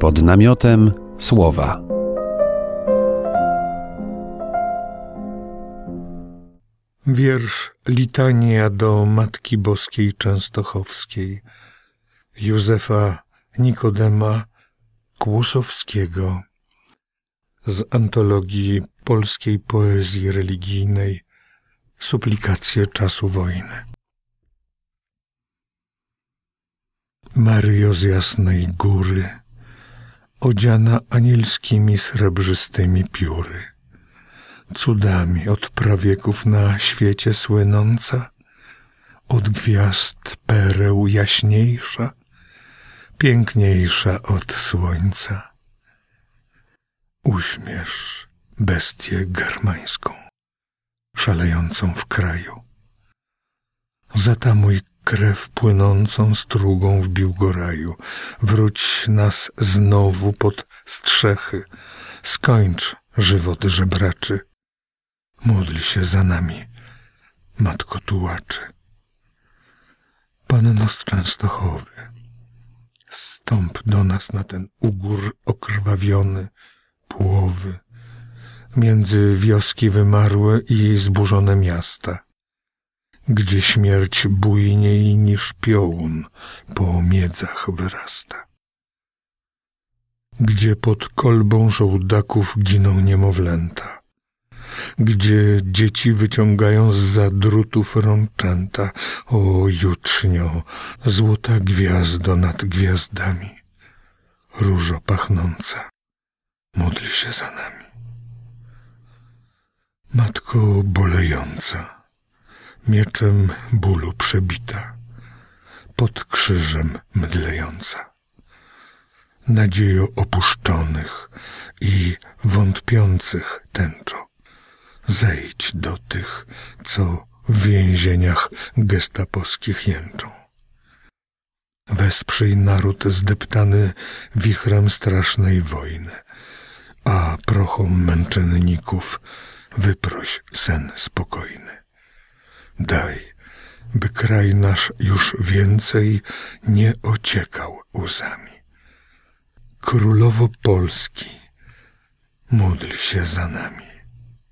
pod namiotem słowa. Wiersz Litania do Matki Boskiej Częstochowskiej Józefa Nikodema Kłosowskiego z antologii polskiej poezji religijnej Suplikacje czasu wojny. Maryjo z jasnej góry, odziana anielskimi srebrzystymi pióry, cudami od prawieków na świecie słynąca, od gwiazd pereł jaśniejsza, piękniejsza od słońca. Uśmiesz bestię germańską, szalejącą w kraju. Zatamuj krew płynącą strugą w Biłgoraju. Wróć nas znowu pod strzechy. Skończ żywot żebraczy. Módl się za nami, Matko Tułaczy. Panno z Częstochowy, stąp do nas na ten ugór okrwawiony, płowy, między wioski wymarłe i zburzone miasta gdzie śmierć bujniej niż piołun po miedzach wyrasta. Gdzie pod kolbą żołdaków giną niemowlęta, gdzie dzieci wyciągają z zadrutów rączęta, o jutrznio, złota gwiazdo nad gwiazdami, różo pachnąca, módl się za nami. Matko bolejąca, mieczem bólu przebita, pod krzyżem mdlejąca. Nadziejo opuszczonych i wątpiących tęczo, zejdź do tych, co w więzieniach gestapowskich jęczą. Wesprzyj naród zdeptany wichrem strasznej wojny, a prochom męczenników wyproś sen spokojny. Daj, by kraj nasz już więcej nie ociekał łzami. Królowo Polski, módl się za nami.